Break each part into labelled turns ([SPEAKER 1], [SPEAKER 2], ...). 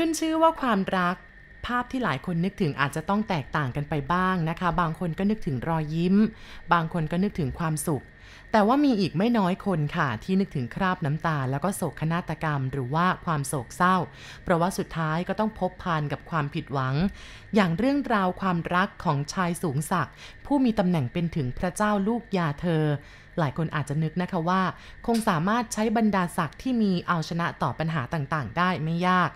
[SPEAKER 1] ขึ้นชื่อว่าความรัก ภาพที่หลายคนนึกถึงอาจจะต้องแตกต่างกันไปบ้างนะคะ บางคนก็นึกถึงรอยยิ้ม บางคนก็นึกถึงความสุข แต่ว่ามีอีกไม่น้อยคนค่ะ ที่นึกถึงคราบน้ำตา แล้วก็โศกนาฏกรรม หรือว่าความโศกเศร้า เพราะว่าสุดท้ายก็ต้องพบพานกับความผิดหวัง อย่างเรื่องราวความรักของชายสูงศักดิ์ผู้มีตำแหน่งเป็นถึงพระเจ้าลูกยาเธอหลายคนอาจจะนึกนะคะว่า คงสามารถใช้บรรดาศักดิ์ที่มีเอาชนะต่อปัญหาต่างๆ ได้ไม่ยาก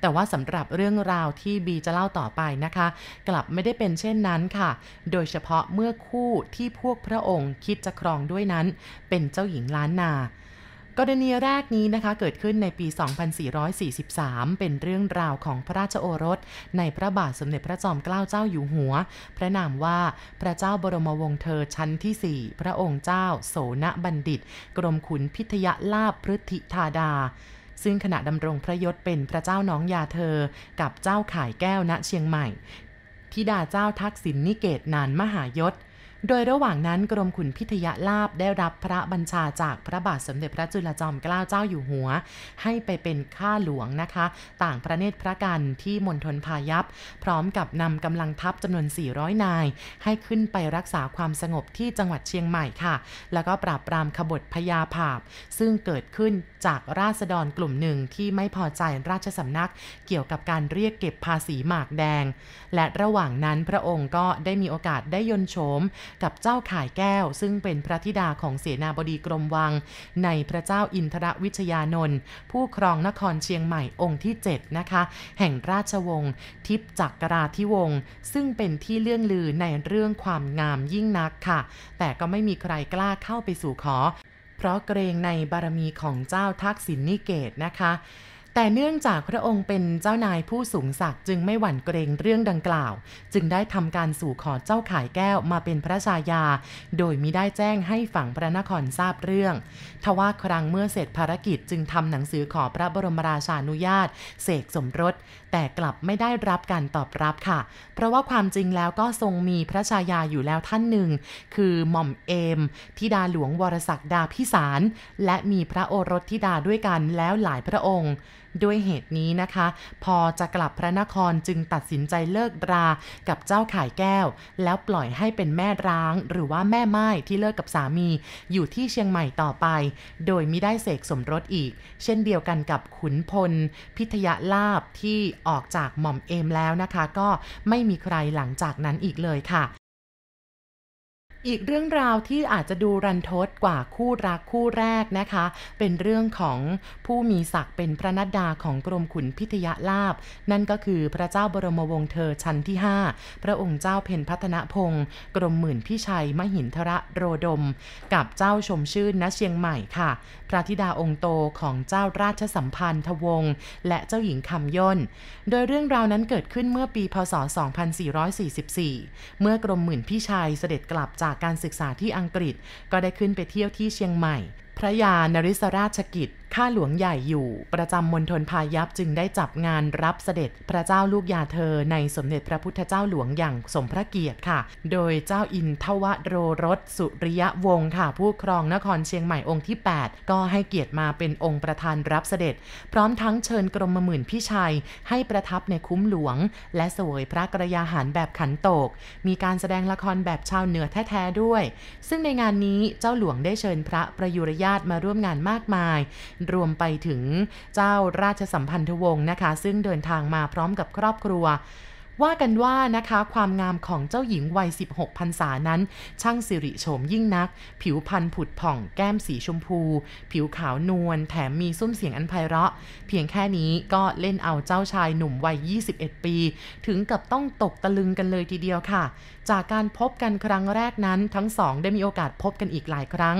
[SPEAKER 1] แต่ว่าสำหรับเรื่องราวที่บีจะเล่าต่อไปนะคะ กลับไม่ได้เป็นเช่นนั้นค่ะ โดยเฉพาะเมื่อคู่ที่พวกพระองค์คิดจะครองด้วยนั้น เป็นเจ้าหญิงล้านนากรณีแรกนี้นะคะเกิดขึ้นในปี 2443 เป็นเรื่องราวของพระราชโอรส ในพระบาทสมเด็จพระจอมเกล้าเจ้าอยู่หัว พระนามว่าพระเจ้าบรมวงศ์เธอชั้นที่ 4 พระองค์เจ้า โสนบัณฑิต กรมขุนพิทยลาภพฤทธิธาดา ซึ่งขณะดำรงพระยศเป็นพระเจ้าน้องยาเธอ กับเจ้าขายแก้วณเชียงใหม่ทิดาเจ้าทักษิณนิเกตนานมหายศโดยระหว่างนั้นกรมขุนพิทยาลาบได้รับพระบัญชาจากพระบาทสมเด็จพระจุลจอมเกล้าเจ้าอยู่หัว ให้ไปเป็นข้าหลวงนะคะ ต่างพระเนตรพระกันที่มณฑลพายัพ พร้อมกับนำกำลังทัพจำนวน 400 นาย ให้ขึ้นไปรักษาความสงบที่จังหวัดเชียงใหม่ค่ะ แล้วก็ปราบปรามขบฏพญาผาบซึ่งเกิดขึ้นจากราษฎรกลุ่มหนึ่งที่ไม่พอใจราชสำนักเกี่ยวกับการเรียกเก็บภาษีหมากแดง และระหว่างนั้นพระองค์ก็ได้มีโอกาสได้ยนโฉมกับเจ้าข่ายแก้ว ซึ่งเป็นพระธิดาของเสนาบดีกรมวัง ในพระเจ้าอินทรวิชยานนท์ผู้ครองนครเชียงใหม่องค์ที่ 7 นะคะ แห่งราชวงศ์ทิพจักราธิวงศ์ซึ่งเป็นที่เลื่องลือในเรื่องความงามยิ่งนักค่ะ แต่ก็ไม่มีใครกล้าเข้าไปสู่ขอ เพราะเกรงในบารมีของเจ้าทักษิณนิเกตนะคะ แต่เนื่องจากพระองค์เป็นเจ้านายผู้สูงศักดิ์จึงไม่หวั่นเกรงเรื่องดังกล่าว จึงได้ทำการสู่ขอเจ้าขายแก้วมาเป็นพระชายา โดยมิได้แจ้งให้ฝั่งพระนครทราบเรื่อง ทว่าครั้งเมื่อเสร็จภารกิจจึงทำหนังสือขอพระบรมราชานุญาตเสกสมรสแต่กลับไม่ได้รับการตอบรับค่ะ เพราะว่าความจริงแล้วก็ทรงมีพระชายาอยู่แล้วท่านหนึ่ง คือหม่อมเอมธิดาหลวงวรศักดาพิสาร และมีพระโอรสธิดาด้วยกันแล้วหลายพระองค์ด้วยเหตุนี้นะคะ พอจะกลับพระนครจึงตัดสินใจเลิกรากับเจ้าข่ายแก้ว แล้วปล่อยให้เป็นแม่ร้าง หรือว่าแม่ไม้ที่เลิกกับสามี อยู่ที่เชียงใหม่ต่อไป โดยไม่ได้เสกสมรสอีก เช่นเดียวกันกับขุนพล พิทยาลาบที่ ออกจากหม่อมเอมแล้วนะคะ ก็ไม่มีใครหลังจากนั้นอีกเลยค่ะ อีกเรื่องราวที่อาจจะดูรันทดกว่าคู่รักคู่แรกนะคะ เป็นเรื่องของผู้มีศักดิ์เป็นพระนัดดาของกรมขุนพิทยาลาบ นั่นก็คือพระเจ้าบรมวงศ์เธอชั้นที่ 5 พระองค์เจ้าเพนพัฒนพงศ์กรมหมื่นพิชัยมหินทระโรดม กับเจ้าชมชื่นณเชียงใหม่ค่ะ พระธิดาองค์โตของเจ้าราชสัมพันธวงศ์และเจ้าหญิงคำย่น โดยเรื่องราวนั้นเกิดขึ้นเมื่อปีพศ 2444 เมื่อกรมหมื่นพี่ชัยเสด็จกลับจากการศึกษาที่อังกฤษ ก็ได้ขึ้นไปเที่ยวที่เชียงใหม่ พระยานริศราชกิจ ข้าหลวงใหญ่อยู่ ประจำมณฑลพายัพจึงได้จับงานรับเสด็จพระเจ้าลูกยาเธอในสมเด็จพระพุทธเจ้าหลวงอย่างสมพระเกียรติค่ะ โดยเจ้าอินทวโรรสสุริยวงศ์ค่ะ ผู้ครองนครเชียงใหม่องค์ที่ 8 ก็ให้เกียรติมาเป็นองค์ประธานรับเสด็จ พร้อมทั้งเชิญกรมหมื่นพี่ชัย ให้ประทับในคุ้มหลวง และเสวยพระกระยาหารแบบขันโตก มีการแสดงละครแบบชาวเหนือแท้ๆด้วย ซึ่งในงานนี้เจ้าหลวงได้เชิญพระประยุรญาตมาร่วมงานมากมายรวมไปถึงเจ้าราชสัมพันธวงศ์นะคะ ซึ่งเดินทางมาพร้อมกับครอบครัว ว่ากันว่านะคะความงามของเจ้าหญิงวัย 16พรรษานั้น ช่างสิริโฉมยิ่งนัก ผิวพรรณผุดผ่องแก้มสีชมพู ผิวขาวนวลแถมมีซุ้มเสียงอันไพเราะ เพียงแค่นี้ก็เล่นเอาเจ้าชายหนุ่มวัย 21 ปี ถึงกับต้องตกตะลึงกันเลยทีเดียวค่ะ จากการพบกันครั้งแรกนั้นทั้งสองได้มีโอกาสพบกันอีกหลายครั้ง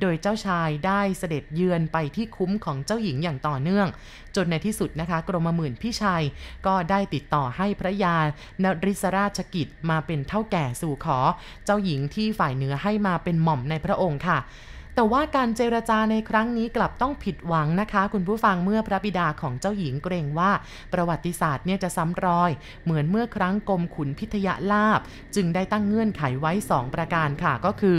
[SPEAKER 1] โดยเจ้าชายได้เสด็จเยือนไปที่คุ้มของเจ้าหญิงอย่างต่อเนื่อง จนในที่สุดนะคะ กรมหมื่นพี่ชัยก็ได้ติดต่อให้พระยานริศราชกิจมาเป็นเท่าแก่สู่ขอ เจ้าหญิงที่ฝ่ายเหนือให้มาเป็นหม่อมในพระองค์ค่ะ แต่ว่าการเจรจาในครั้งนี้กลับต้องผิดหวังนะคะ คุณผู้ฟังเมื่อพระบิดาของเจ้าหญิงเกรงว่า ประวัติศาสตร์เนี่ยจะซ้ำรอย เหมือนเมื่อครั้งกรมขุนพิทยาลาบ จึงได้ตั้งเงื่อนไขไว้ 2 ประการค่ะก็คือ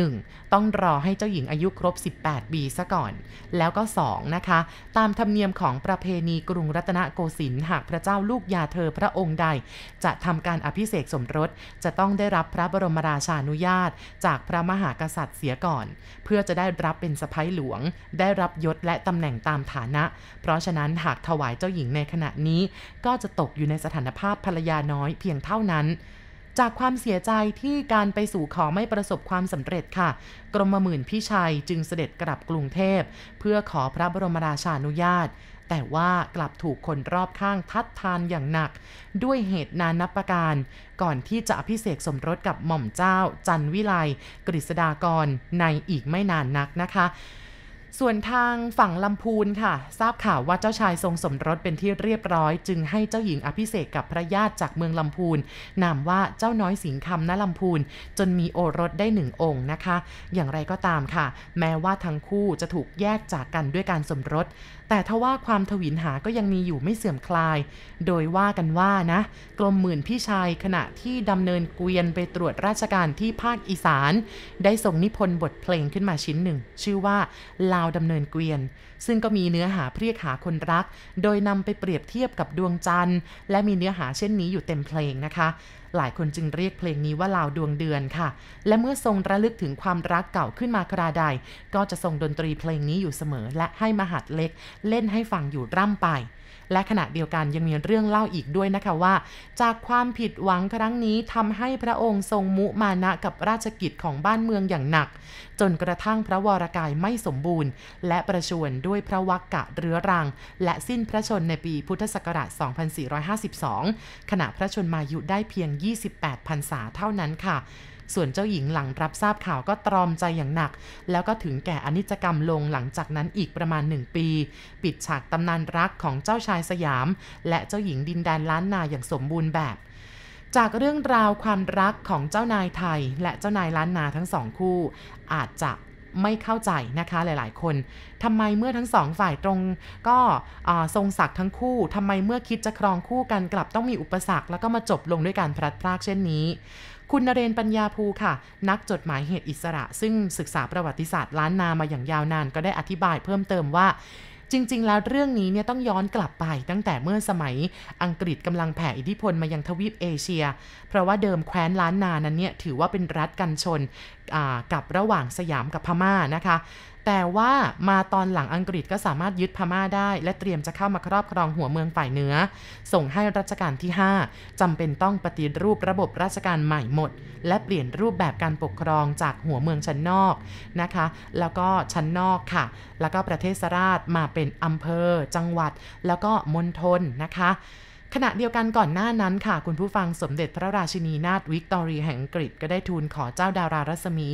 [SPEAKER 1] 1. ต้องรอให้เจ้าหญิงอายุครบ 18 ปีซะก่อน แล้วก็ 2 นะคะ ตามธรรมเนียมของประเพณีกรุงรัตนโกสินทร์หากพระเจ้าลูกยาเธอพระองค์ใด จะทำการอภิเษกสมรส จะต้องได้รับพระบรมราชานุญาต จากพระมหากษัตริย์เสียก่อนเพื่อื่อจะได้รับเป็นสะพ้ยหลวง ได้รับยศและตำแหน่งตามฐานะ เพราะฉะนั้นหากถวายเจ้าหญิงในขณะนี้ ก็จะตกอยู่ในสถานภาพภรรยาน้อยเพียงเท่านั้นจากความเสียใจที่การไปสู่ขอไม่ประสบความสำเร็จค่ะ กรมหมื่นพี่ชัยจึงเสด็จกลับกรุงเทพ เพื่อขอพระบรมราชานุญาต แต่ว่ากลับถูกคนรอบข้างทัดทานอย่างหนัก ด้วยเหตุนานับประการ ก่อนที่จะอภิเษกสมรสกับหม่อมเจ้า จันวิไลกฤษดากรในอีกไม่นานนักนะคะ ส่วนทางฝั่งลำพูนค่ะ ทราบข่าวว่าเจ้าชายทรงสมรสเป็นที่เรียบร้อย จึงให้เจ้าหญิงอภิเษกกับพระญาติจากเมืองลำพูน นามว่าเจ้าน้อยสิงคำณลำพูน จนมีโอรสได้หนึ่งองค์นะคะ อย่างไรก็ตามค่ะ แม้ว่าทั้งคู่จะถูกแยกจากกันด้วยการสมรส แต่ทว่าความทวินหาก็ยังมีอยู่ไม่เสื่อมคลาย โดยว่ากันว่านะกรมหมื่นพี่ชายขณะที่ดำเนินเกวียนไปตรวจราชการที่ภาคอีสาน ได้ส่งนิพนธ์บทเพลงขึ้นมาชิ้นหนึ่ง ชื่อว่าลาวดำเนินเกวียน ซึ่งก็มีเนื้อหาเรียกหาคนรัก โดยนำไปเปรียบเทียบกับดวงจันทร์ และมีเนื้อหาเช่นนี้อยู่เต็มเพลงนะคะ หลายคนจึงเรียกเพลงนี้ว่าลาวดวงเดือนค่ะ และเมื่อทรงระลึกถึงความรักเก่าขึ้นมาคราใด ก็จะทรงดนตรีเพลงนี้อยู่เสมอ และให้มหัดเล็กเล่นให้ฟังอยู่ร่ำไป และขณะเดียวกันยังมีเรื่องเล่าอีกด้วยนะคะว่า จากความผิดหวังครั้งนี้ทำให้พระองค์ทรงมุมานะกับราชกิจของบ้านเมืองอย่างหนัก จนกระทั่งพระวรากายไม่สมบูรณ์ และประชวรด้วยพระวักกะเรื้อรัง และสิ้นพระชนในปีพุทธศักราช 2452 ขณะพระชนมายุได้เพียง 28พรรษาเท่านั้นค่ะ ส่วนเจ้าหญิงหลังรับทราบข่าวก็ตรอมใจอย่างหนัก แล้วก็ถึงแก่อนิจกรรมลงหลังจากนั้นอีกประมาณหนึ่งปี ปิดฉากตำนานรักของเจ้าชายสยาม และเจ้าหญิงดินแดนล้านนาอย่างสมบูรณ์แบบ จากเรื่องราวความรักของเจ้านายไทย และเจ้านายล้านนาทั้งสองคู่ อาจจะไม่เข้าใจนะคะหลายๆ คนทำไมเมื่อทั้งสองฝ่ายตรง ก็ทรงศักดิ์ทั้งคู่ทำไมเมื่อคิดจะครองคู่กันกลับต้องมีอุปสรรค แล้วก็มาจบลงด้วยการพลัดพรากเช่นนี้ คุณนเรนปัญญาภูค่ะ นักจดหมายเหตุอิสระ ซึ่งศึกษาประวัติศาสตร์ล้านนามาอย่างยาวนานก็ได้อธิบายเพิ่มเติมว่าจริง ๆ แล้วเรื่องนี้เนี่ยต้องย้อนกลับไปตั้งแต่เมื่อสมัยอังกฤษกำลังแผ่อิทธิพลมายังทวีปเอเชีย เพราะว่าเดิมแคว้นล้านนานั้นเนี่ยถือว่าเป็นรัฐกันชนกับระหว่างสยามกับพม่านะคะ แต่ว่ามาตอนหลังอังกฤษก็สามารถยึดพม่าได้ และเตรียมจะเข้ามาครอบครองหัวเมืองฝ่ายเหนือ ส่งให้รัชกาลที่ 5จำเป็นต้องปฏิรูประบบราชการใหม่หมด และเปลี่ยนรูปแบบการปกครองจากหัวเมืองชั้นนอกนะคะ แล้วก็ชั้นนอกค่ะ แล้วก็ประเทศราชมาเป็นอำเภอ จังหวัด แล้วก็มณฑลนะคะ ขณะเดียวกันก่อนหน้านั้นค่ะ คุณผู้ฟังสมเด็จพระราชินีนาถวิกตอเรียแห่งอังกฤษก็ได้ทูลขอเจ้าดารารัศมี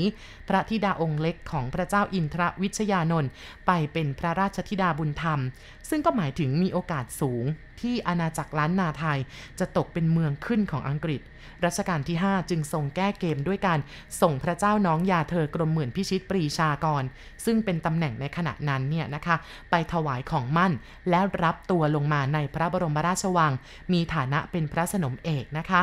[SPEAKER 1] พระธิดาองค์เล็กของพระเจ้าอินทรวิชยานนท์ไปเป็นพระราชธิดาบุญธรรม ซึ่งก็หมายถึงมีโอกาสสูง ที่อาณาจักรล้านนาไทย จะตกเป็นเมืองขึ้นของอังกฤษ รัชกาลที่ 5 จึงทรงแก้เกมด้วยการส่งพระเจ้าน้องยาเธอกรมหมื่นพิชิตปรีชากร ซึ่งเป็นตำแหน่งในขณะนั้นเนี่ยนะคะ ไปถวายของมั่น แล้วรับตัวลงมาในพระบรมราชวัง มีฐานะเป็นพระสนมเอกนะคะ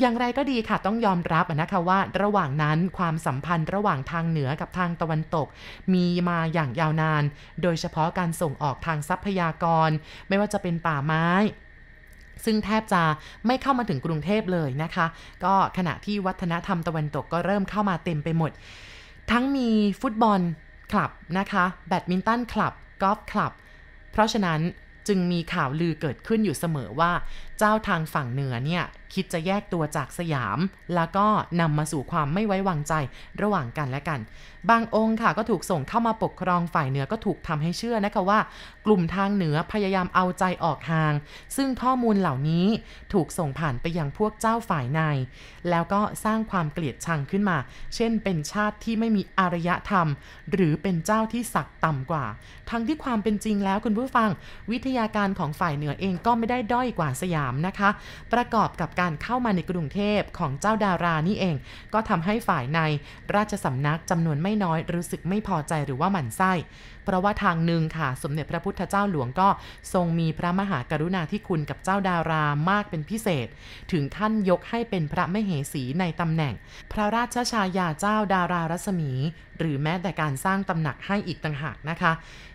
[SPEAKER 1] อย่างไรก็ดีค่ะต้องยอมรับนะคะว่าระหว่างนั้นความสัมพันธ์ระหว่างทางเหนือกับทางตะวันตก มีมาอย่างยาวนาน โดยเฉพาะการส่งออกทางทรัพยากร ไม่ว่าจะเป็นป่าไม้ซึ่งแทบจะไม่เข้ามาถึงกรุงเทพเลยนะคะ ก็ขณะที่วัฒนธรรมตะวันตกก็เริ่มเข้ามาเต็มไปหมด ทั้งมีฟุตบอลคลับนะคะ แบดมินตันคลับ กอล์ฟคลับ เพราะฉะนั้นจึงมีข่าวลือเกิดขึ้นอยู่เสมอว่าเจ้าทางฝั่งเหนือเนี่ยคิดจะแยกตัวจากสยาม แล้วก็นำมาสู่ความไม่ไว้วางใจระหว่างกันและกัน บางองค์ค่ะก็ถูกส่งเข้ามาปกครองฝ่ายเหนือก็ถูกทำให้เชื่อนะคะว่า กลุ่มทางเหนือพยายามเอาใจออกห่าง ซึ่งข้อมูลเหล่านี้ถูกส่งผ่านไปยังพวกเจ้าฝ่ายใน แล้วก็สร้างความเกลียดชังขึ้นมา เช่น เป็นชาติที่ไม่มีอารยธรรม หรือเป็นเจ้าที่ศักดิ์ต่ำกว่า ทั้งที่ความเป็นจริงแล้วคุณผู้ฟัง วิทยาการของฝ่ายเหนือเองก็ไม่ได้ด้อยกว่าสยามนะคะ ประกอบกับการเข้ามาในกรุงเทพของเจ้าดารานี่เอง ก็ทำให้ฝ่ายในราชสำนักจำนวนไม่น้อยรู้สึกไม่พอใจหรือว่าหมั่นไส้ เพราะว่าทางหนึ่งค่ะ สมเด็จพระพุทธเจ้าหลวงก็ทรงมีพระมหากรุณาธิคุณกับเจ้าดารามากเป็นพิเศษ ถึงขั้นยกให้เป็นพระมเหสีในตำแหน่ง พระราชชายาเจ้าดารารัศมี หรือแม้แต่การสร้างตำหนักให้อีกต่างหากนะคะ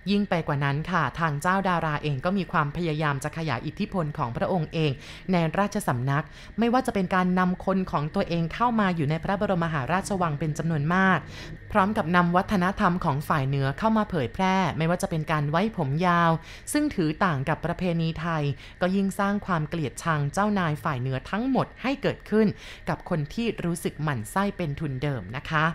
[SPEAKER 1] ยิ่งไปกว่านั้นค่ะ ทางเจ้าดาราเองก็มีความพยายามจะขยายอิทธิพลของพระองค์เอง ในราชสำนัก ไม่ว่าจะเป็นการนำคนของตัวเองเข้ามาอยู่ในพระบรมมหาราชวังเป็นจำนวนมาก พร้อมกับนำวัฒนธรรมของฝ่ายเหนือเข้ามาเผยแพร่ ไม่ว่าจะเป็นการไว้ผมยาว ซึ่งถือต่างกับประเพณีไทย ก็ยิ่งสร้างความเกลียดชังเจ้านายฝ่ายเหนือทั้งหมดให้เกิดขึ้น กับคนที่รู้สึกหมั่นไส้เป็นทุนเดิมนะคะ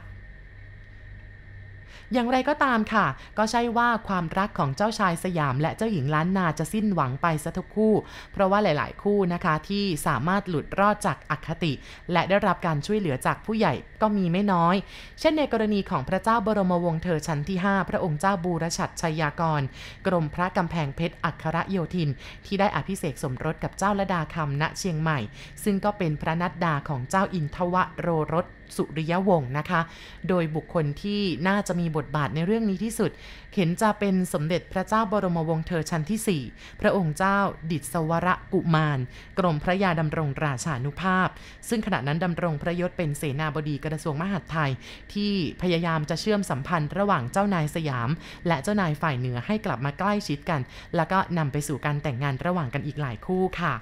[SPEAKER 1] อย่างไรก็ตามค่ะ ก็ใช่ว่าความรักของเจ้าชายสยามและเจ้าหญิงล้านนาจะสิ้นหวังไปซะทุกคู่ เพราะว่าหลาย ๆ คู่นะคะที่สามารถหลุดรอดจากอคติ และได้รับการช่วยเหลือจากผู้ใหญ่ก็มีไม่น้อย เช่นในกรณีของพระเจ้าบรมวงศ์เธอชั้นที่ 5 พระองค์เจ้าบูรชัดชัยยากร กรมพระกำแพงเพชรอัครโยธิน ที่ได้อภิเษกสมรสกับเจ้าละดาคำณเชียงใหม่ ซึ่งก็เป็นพระนัดดาของเจ้าอินทวโรรส สุริยวงศ์นะคะ โดยบุคคลที่น่าจะมีบทบาทในเรื่องนี้ที่สุด เห็นจะเป็นสมเด็จพระเจ้าบรมวงศ์เธอชั้นที่ 4 พระองค์เจ้าดิศวรกุมาร กรมพระยาดำรงราชานุภาพ ซึ่งขณะนั้นดำรงพระยศเป็นเสนาบดีกระทรวงมหาดไทย ที่พยายามจะเชื่อมสัมพันธ์ระหว่างเจ้านายสยาม และเจ้านายฝ่ายเหนือให้กลับมาใกล้ชิดกัน แล้วก็นำไปสู่การแต่งงานระหว่างกันอีกหลายคู่ค่ะ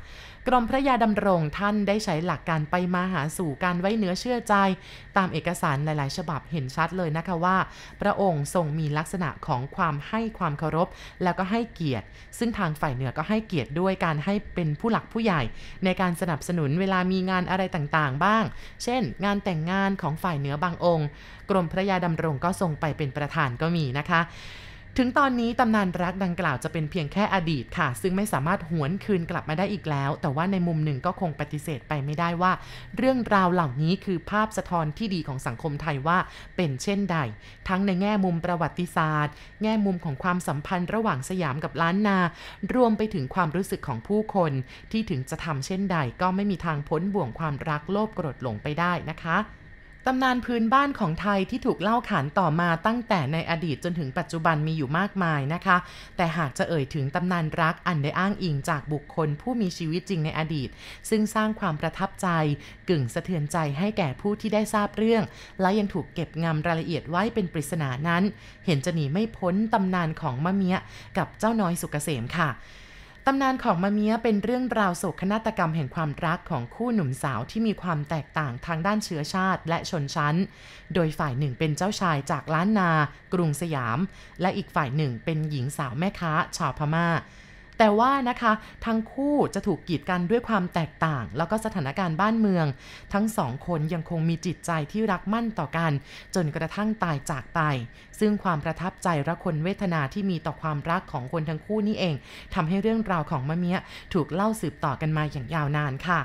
[SPEAKER 1] กรมพระยาดำรงท่านได้ใช้หลักการไปมาหาสู่การไว้เนื้อเชื่อใจตามเอกสารหลาย ๆ ฉบับเห็นชัดเลยนะคะว่า พระองค์ทรงมีลักษณะของความให้ความเคารพ แล้วก็ให้เกียรติ ซึ่งทางฝ่ายเหนือก็ให้เกียรติด้วยการให้เป็นผู้หลักผู้ใหญ่ ในการสนับสนุนเวลามีงานอะไรต่าง ๆ บ้าง เช่น งานแต่งงานของฝ่ายเหนือบางองค์ กรมพระยาดำรงก็ทรงไปเป็นประธานก็มีนะคะ ถึงตอนนี้ตำนานรักดังกล่าวจะเป็นเพียงแค่อดีตค่ะ ซึ่งไม่สามารถหวนคืนกลับมาได้อีกแล้ว แต่ว่าในมุมหนึ่งก็คงปฏิเสธไปไม่ได้ว่า เรื่องราวเหล่านี้คือภาพสะท้อนที่ดีของสังคมไทยว่าเป็นเช่นใด ทั้งในแง่มุมประวัติศาสตร์ แง่มุมของความสัมพันธ์ระหว่างสยามกับล้านนา รวมไปถึงความรู้สึกของผู้คน ที่ถึงจะทำเช่นใดก็ไม่มีทางพ้นบ่วงความรักโลภโกรธหลงไปได้นะคะ ตำนานพื้นบ้านของไทยที่ถูกเล่าขานต่อมาตั้งแต่ในอดีตจนถึงปัจจุบันมีอยู่มากมายนะคะ แต่หากจะเอ่ยถึงตำนานรักอันได้อ้างอิงจากบุคคลผู้มีชีวิตจริงในอดีต ซึ่งสร้างความประทับใจ กึ่งสะเทือนใจให้แก่ผู้ที่ได้ทราบเรื่อง และยังถูกเก็บงำรายละเอียดไว้เป็นปริศนานั้น เห็นจะหนีไม่พ้นตำนานของมะเมียกับเจ้าน้อยสุกเกษมค่ะำนานของมาเมียเป็นเรื่องราวโศกนาฏกรรมแห่งความรักของคู่หนุ่มสาวที่มีความแตกต่างทางด้านเชื้อชาติและชนชั้น โดยฝ่ายหนึ่งเป็นเจ้าชายจากล้านนา กรุงสยาม และอีกฝ่ายหนึ่งเป็นหญิงสาวแม่ค้าชาวพมา่า แต่ว่านะคะทั้งคู่จะถูกกีดกันด้วยความแตกต่าง แล้วก็สถานการณ์บ้านเมือง ทั้งสองคนยังคงมีจิตใจที่รักมั่นต่อกัน จนกระทั่งตายจากไป ซึ่งความประทับใจระคนเวทนาที่มีต่อความรักของคนทั้งคู่นี่เองทำให้เรื่องราวของมะเมียถูกเล่าสืบต่อกันมาอย่างยาวนานค่ะ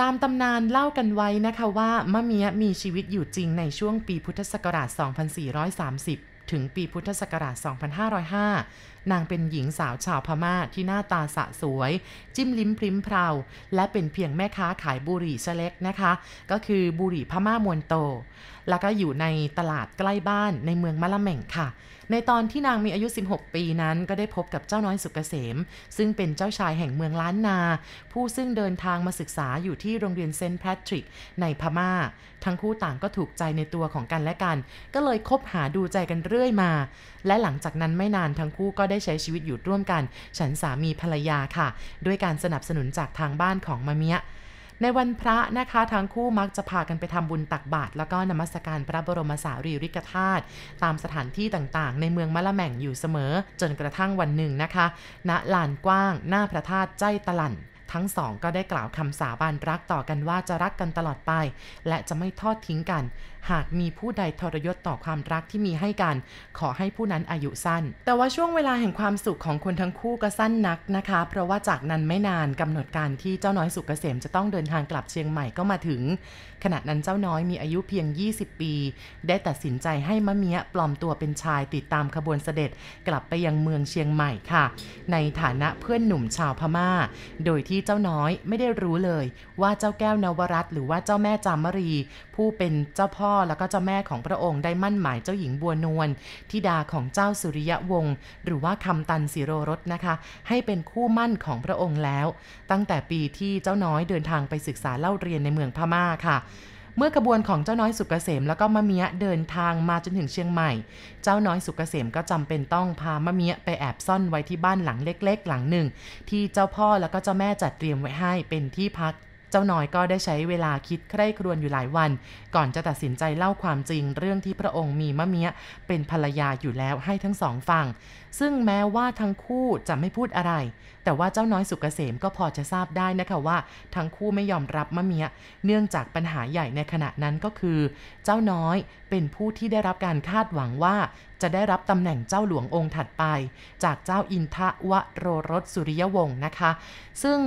[SPEAKER 1] ตามตำนานเล่ากันไว้นะคะว่ามะเมียมีชีวิตอยู่จริงในช่วงปีพุทธศักราช 2430 ถึงปีพุทธศักราช 2505 นางเป็นหญิงสาวชาวพม่าที่หน้าตาสะสวย จิ้มลิ้มพริ้มเพราและเป็นเพียงแม่ค้าขายบุหรี่เล็กนะคะ ก็คือบุหรี่พม่ามวนโต แล้วก็อยู่ในตลาดใกล้บ้านในเมืองมะละแม่งค่ะ ในตอนที่นางมีอายุ 16 ปีนั้นก็ได้พบกับเจ้าน้อยสุกเกษม ซึ่งเป็นเจ้าชายแห่งเมืองล้านนา ผู้ซึ่งเดินทางมาศึกษาอยู่ที่โรงเรียนเซนต์แพทริก ในพมา่า ทั้งคู่ต่างก็ถูกใจในตัวของกันและกัน ก็เลยคบหาดูใจกันเรื่อยมา และหลังจากนั้นไม่นานทั้งคู่ก็ได้ใช้ชีวิตอยู่ร่วมกัน ฉันสามีภรรยาค่ะ ด้วยการสนับสนุนจากทางบ้านของมะเมีย ในวันพระนะคะทั้งคู่มักจะพากันไปทำบุญตักบาตรแล้วก็นมัสการพระบรมสารีริกธาตุตามสถานที่ต่างๆ ในเมืองมะละแม่งอยู่เสมอ จนกระทั่งวันหนึ่งนะคะ ณลานกว้าง หน้าพระธาตุใจตะลันทั้งสองก็ได้กล่าวคำสาบานรักต่อกันว่าจะรักกันตลอดไป และจะไม่ทอดทิ้งกัน หากมีผู้ใดทรยศต่อความรักที่มีให้กัน ขอให้ผู้นั้นอายุสั้น แต่ว่าช่วงเวลาแห่งความสุขของคนทั้งคู่ก็สั้นนักนะคะ เพราะว่าจากนั้นไม่นานกำหนดการที่เจ้าน้อยสุกเกษมจะต้องเดินทางกลับเชียงใหม่ก็มาถึง ขณะนั้นเจ้าน้อยมีอายุเพียง 20 ปี ได้ตัดสินใจให้มะเมียปลอมตัวเป็นชายติดตามขบวนเสด็จกลับไปยังเมืองเชียงใหม่ค่ะ ในฐานะเพื่อนหนุ่มชาวพมา่า โดยที่เจ้าน้อยไม่ได้รู้เลย ว่าเจ้าแก้วนวรัตหรือว่าเจ้าแม่จามรี ผู้เป็นเจ้าพ่อแล้วก็เจ้าแม่ของพระองค์ได้มั่นหมายเจ้าหญิงบัวนวลธิดาของเจ้าสุริยะวงศ์หรือว่าคำตันสิโรรสนะคะ ให้เป็นคู่มั่นของพระองค์แล้ว ตั้งแต่ปีที่เจ้าน้อยเดินทางไปศึกษาเล่าเรียนในเมืองพม่าค่ะเมื่อกระบวนของเจ้าน้อยสุกเกษมแล้วก็มะเมียเดินทางมาจนถึงเชียงใหม่ เจ้าน้อยสุกเกษมก็จำเป็นต้องพามะเมียไปแอบซ่อนไว้ที่บ้านหลังเล็ก ๆ หลังหนึ่ง ที่เจ้าพ่อแล้วก็เจ้าแม่จัดเตรียมไว้ให้เป็นที่พัก เจ้าน้อยก็ได้ใช้เวลาคิดใคร่ครวญอยู่หลายวัน ก่อนจะตัดสินใจเล่าความจริงเรื่องที่พระองค์มีมะเมียเป็นภรรยาอยู่แล้วให้ทั้งสองฟัง ซึ่งแม้ว่าทั้งคู่จะไม่พูดอะไร แต่ว่าเจ้าน้อยสุกเกษมก็พอจะทราบได้นะคะว่า ทั้งคู่ไม่ยอมรับมะเมีย เนื่องจากปัญหาใหญ่ในขณะนั้นก็คือ เจ้าน้อยเป็นผู้ที่ได้รับการคาดหวังว่า จะได้รับตำแหน่งเจ้าหลวงองค์ถัดไป จากเจ้าอินทะวโรรสสุริยวงศ์นะคะ ซึ่ง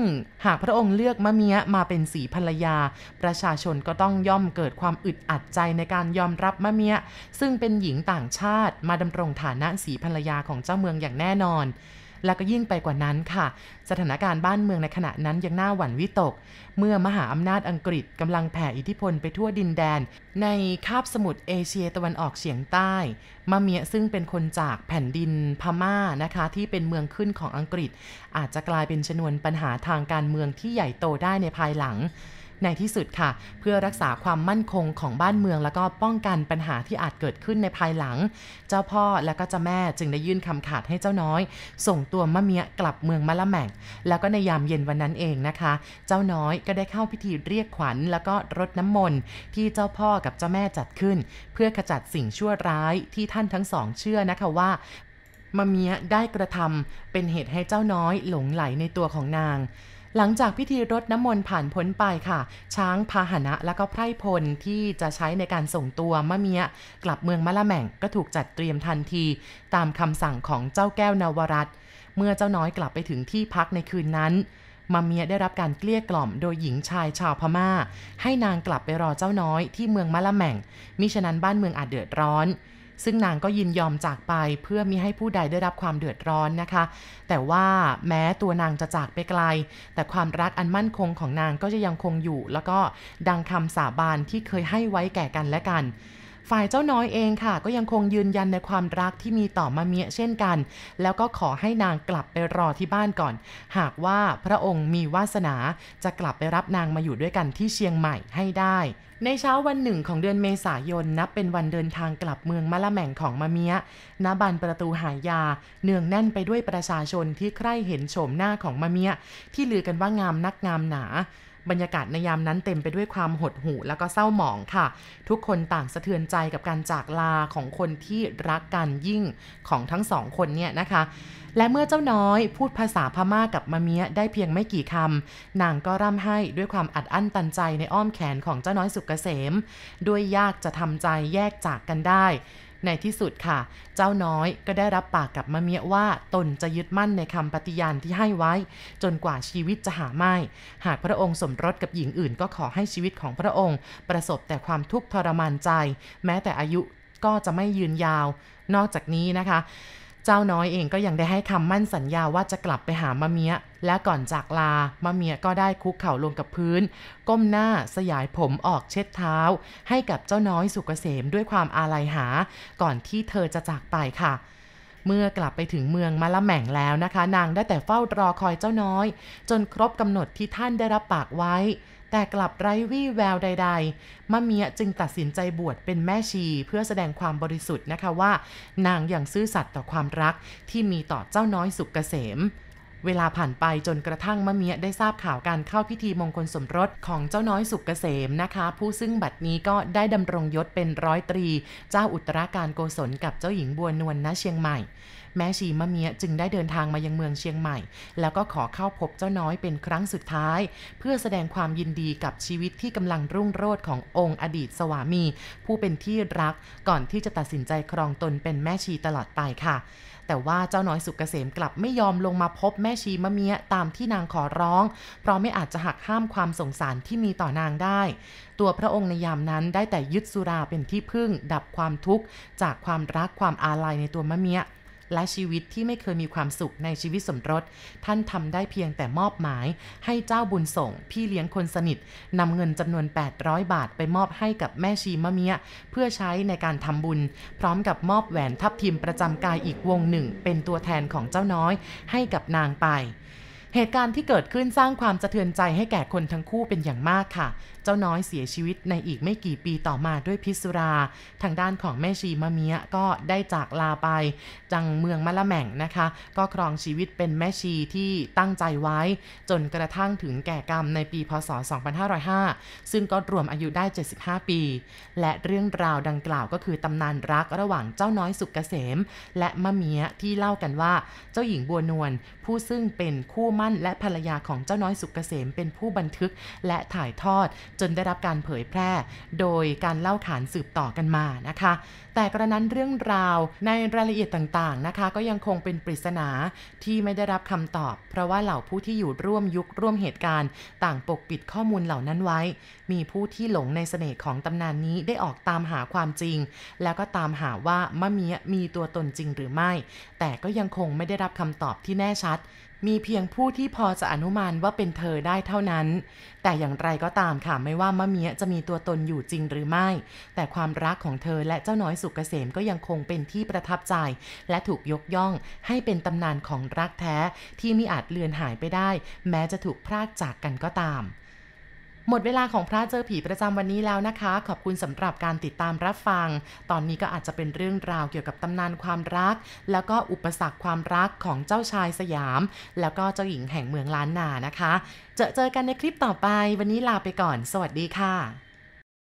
[SPEAKER 1] หากพระองค์เลือกมะเมียมาเป็นสีภรรยา ประชาชนก็ต้องย่อมเกิดความอึดอัดใจในการยอมรับมะเมีย ซึ่งเป็นหญิงต่างชาติมาดำรงฐานะสีภรรยาของเจ้าเมืองอย่างแน่นอน และก็ยิ่งไปกว่านั้นค่ะ สถานการณ์บ้านเมืองในขณะนั้นยังน่าหวั่นวิตก เมื่อมหาอำนาจอังกฤษกำลังแผ่อิทธิพลไปทั่วดินแดน ในคาบสมุทรเอเชียตะวันออกเฉียงใต้ มาเมียซึ่งเป็นคนจากแผ่นดินพม่านะคะ ที่เป็นเมืองขึ้นของอังกฤษ อาจจะกลายเป็นชนวนปัญหาทางการเมืองที่ใหญ่โตได้ในภายหลัง ในที่สุดค่ะ เพื่อรักษาความมั่นคงของบ้านเมือง แล้วก็ป้องกันปัญหาที่อาจเกิดขึ้นในภายหลัง เจ้าพ่อและก็เจ้าแม่จึงได้ยื่นคำขาดให้เจ้าน้อย ส่งตัวมะเมียกลับเมืองมะละแมงแล้วก็ในยามเย็นวันนั้นเองนะคะ เจ้าน้อยก็ได้เข้าพิธีเรียกขวัญ แล้วก็รดน้ำมนต์ที่เจ้าพ่อกับเจ้าแม่จัดขึ้น เพื่อขจัดสิ่งชั่วร้ายที่ท่านทั้งสองเชื่อนะคะว่ามะเมียได้กระทำเป็นเหตุให้เจ้าน้อยหลงไหลในตัวของนาง หลังจากพิธีรดน้ำมนต์ผ่านพ้นไปค่ะ ช้างพาหนะและก็ไพร่พลที่จะใช้ในการส่งตัวมะเมียกลับเมืองมะละแม่งก็ถูกจัดเตรียมทันที ตามคำสั่งของเจ้าแก้วนวรัตเมื่อเจ้าน้อยกลับไปถึงที่พักในคืนนั้นมาเมียได้รับการเกลี้ยกล่อมโดยหญิงชายชาวพม่า ให้นางกลับไปรอเจ้าน้อยที่เมืองมะละแม่งมิฉะนั้นบ้านเมืองอาจเดือดร้อน ซึ่งนางก็ยินยอมจากไปเพื่อมิให้ผู้ใดได้รับความเดือดร้อนนะคะ แต่ว่าแม้ตัวนางจะจากไปไกล แต่ความรักอันมั่นคงของนางก็จะยังคงอยู่ แล้วก็ดังคำสาบานที่เคยให้ไว้แก่กันและกัน ฝ่ายเจ้าน้อยเองค่ะ ก็ยังคงยืนยันในความรักที่มีต่อมาเมียเช่นกัน แล้วก็ขอให้นางกลับไปรอที่บ้านก่อน หากว่าพระองค์มีวาสนาจะกลับไปรับนางมาอยู่ด้วยกันที่เชียงใหม่ให้ได้ในเช้าวันหนึ่งของเดือนเมษายนนับเป็นวันเดินทางกลับเมืองมะละแม่งของมะเมียณบานประตูหายา เนืองแน่นไปด้วยประชาชนที่ใคร่เห็นโฉมหน้าของมะเมียที่ลือกันว่างามนักงามหนา บรรยากาศในยามนั้นเต็มไปด้วยความหดหู่แล้วก็เศร้าหมองค่ะ ทุกคนต่างสะเทือนใจกับการจากลาของคนที่รักกันยิ่งของทั้งสองคนเนี่ยนะคะ และเมื่อเจ้าน้อยพูดภาษาพม่ากับมะเมียได้เพียงไม่กี่คำนางก็ร่ำให้ด้วยความอัดอั้นตันใจในอ้อมแขนของเจ้าน้อยสุกเกษม ด้วยยากจะทำใจแยกจากกันได้ ในที่สุดค่ะ เจ้าน้อยก็ได้รับปากกับมะเมียว่าตนจะยึดมั่นในคำปฏิญาณที่ให้ไว้ จนกว่าชีวิตจะหาไม่ หากพระองค์สมรสกับหญิงอื่น ก็ขอให้ชีวิตของพระองค์ ประสบแต่ความทุกข์ทรมานใจ แม้แต่อายุก็จะไม่ยืนยาว นอกจากนี้นะคะ เจ้าน้อยเองก็ยังได้ให้คำมั่นสัญญาว่าจะกลับไปหามะเมียและก่อนจากลามะเมียก็ได้คุกเข่าลงกับพื้น ก้มหน้าสยายผมออกเช็ดเท้า ให้กับเจ้าน้อยสุกเกษมด้วยความอาลัยหา ก่อนที่เธอจะจากไปค่ะเมื่อกลับไปถึงเมืองมะละแม่งแล้วนะคะ นางได้แต่เฝ้ารอคอยเจ้าน้อย จนครบกำหนดที่ท่านได้รับปากไว้ แต่กลับไร้วี่แววใด ๆมะเมียจึงตัดสินใจบวชเป็นแม่ชีเพื่อแสดงความบริสุทธิ์นะคะว่า นางอยังซื่อสัตย์ต่อความรักที่มีต่อเจ้าน้อยสุกเกษมเวลาผ่านไปจนกระทั่งมะเมียได้ทราบข่าวการเข้าพิธีมงคลสมรสของเจ้าน้อยสุกเกษมนะคะ ผู้ซึ่งบัดนี้ก็ได้ดำรงยศเป็นร้อยตรี เจ้าอุตราการโกศลกับเจ้าหญิงบัวนวลณเชียงใหม่ แม่ชีมะเมียจึงได้เดินทางมายังเมืองเชียงใหม่ แล้วก็ขอเข้าพบเจ้าน้อยเป็นครั้งสุดท้าย เพื่อแสดงความยินดีกับชีวิตที่กำลังรุ่งโรจน์ขององค์อดีตสวามี ผู้เป็นที่รักก่อนที่จะตัดสินใจครองตนเป็นแม่ชีตลอดไปค่ะแต่ว่าเจ้าน้อยสุกเกษมกลับไม่ยอมลงมาพบแม่ชีมะเมียตามที่นางขอร้อง เพราะไม่อาจจะหักห้ามความสงสารที่มีต่อนางได้ ตัวพระองค์ในยามนั้นได้แต่ยึดสุราเป็นที่พึ่ง ดับความทุกข์ จากความรักความอาลัยในตัวมะเมีย และชีวิตที่ไม่เคยมีความสุขในชีวิตสมรส ท่านทำได้เพียงแต่มอบหมาย ให้เจ้าบุญส่ง พี่เลี้ยงคนสนิทนำเงินจำนวน 800 บาทไปมอบให้กับแม่ชีมะเมียเพื่อใช้ในการทำบุญ พร้อมกับมอบแหวนทับทิมประจำกายอีกวงหนึ่ง เป็นตัวแทนของเจ้าน้อย ให้กับนางไปเหตุการณ์ที่เกิดขึ้นสร้างความสะเทือนใจให้แก่คนทั้งคู่เป็นอย่างมากค่ะ เจ้าน้อยเสียชีวิตในอีกไม่กี่ปีต่อมาด้วยพิษสุรา ทางด้านของแม่ชีมะเมียก็ได้จากลาไป จังเมืองมะละแม่งนะคะ ก็ครองชีวิตเป็นแม่ชีที่ตั้งใจไว้ จนกระทั่งถึงแก่กรรมในปีพศ 2505 ซึ่งก็รวมอายุได้ 75 ปี และเรื่องราวดังกล่าวก็คือตำนานรักระหว่างเจ้าน้อยสุกเกษม และมะเมียที่เล่ากันว่าเจ้าหญิงบัวนวลผู้ซึ่งเป็นคู่มั่นและภรรยาของเจ้าน้อยสุกเกษมเป็นผู้บันทึกและถ่ายทอดจนได้รับการเผยแพร่ โดยการเล่าขานสืบต่อกันมานะคะ แต่กระนั้นเรื่องราวในรายละเอียดต่างๆนะคะ ก็ยังคงเป็นปริศนาที่ไม่ได้รับคำตอบ เพราะว่าเหล่าผู้ที่อยู่ร่วมยุคร่วมเหตุการณ์ ต่างปกปิดข้อมูลเหล่านั้นไว้ มีผู้ที่หลงในเสน่ห์ของตำนานนี้ได้ออกตามหาความจริง แล้วก็ตามหาว่ามะเมียมีตัวตนจริงหรือไม่ แต่ก็ยังคงไม่ได้รับคำตอบที่แน่ชัด มีเพียงผู้ที่พอจะอนุมานว่าเป็นเธอได้เท่านั้น แต่อย่างไรก็ตามค่ะไม่ว่ามะเมียจะมีตัวตนอยู่จริงหรือไม่ แต่ความรักของเธอและเจ้าน้อยสุกเกษมก็ยังคงเป็นที่ประทับใจ และถูกยกย่องให้เป็นตำนานของรักแท้ที่มิอาจเลือนหายไปได้ แม้จะถูกพรากจากกันก็ตาม หมดเวลาของพระเจอผีประจำวันนี้แล้วนะคะ ขอบคุณสำหรับการติดตามรับฟัง ตอนนี้ก็อาจจะเป็นเรื่องราวเกี่ยวกับตำนานความรัก แล้วก็อุปสรรคความรักของเจ้าชายสยาม แล้วก็เจ้าหญิงแห่งเมืองล้านนานะคะ เจอเจอกันในคลิปต่อไป วันนี้ลาไปก่อน สวัสดีค่ะ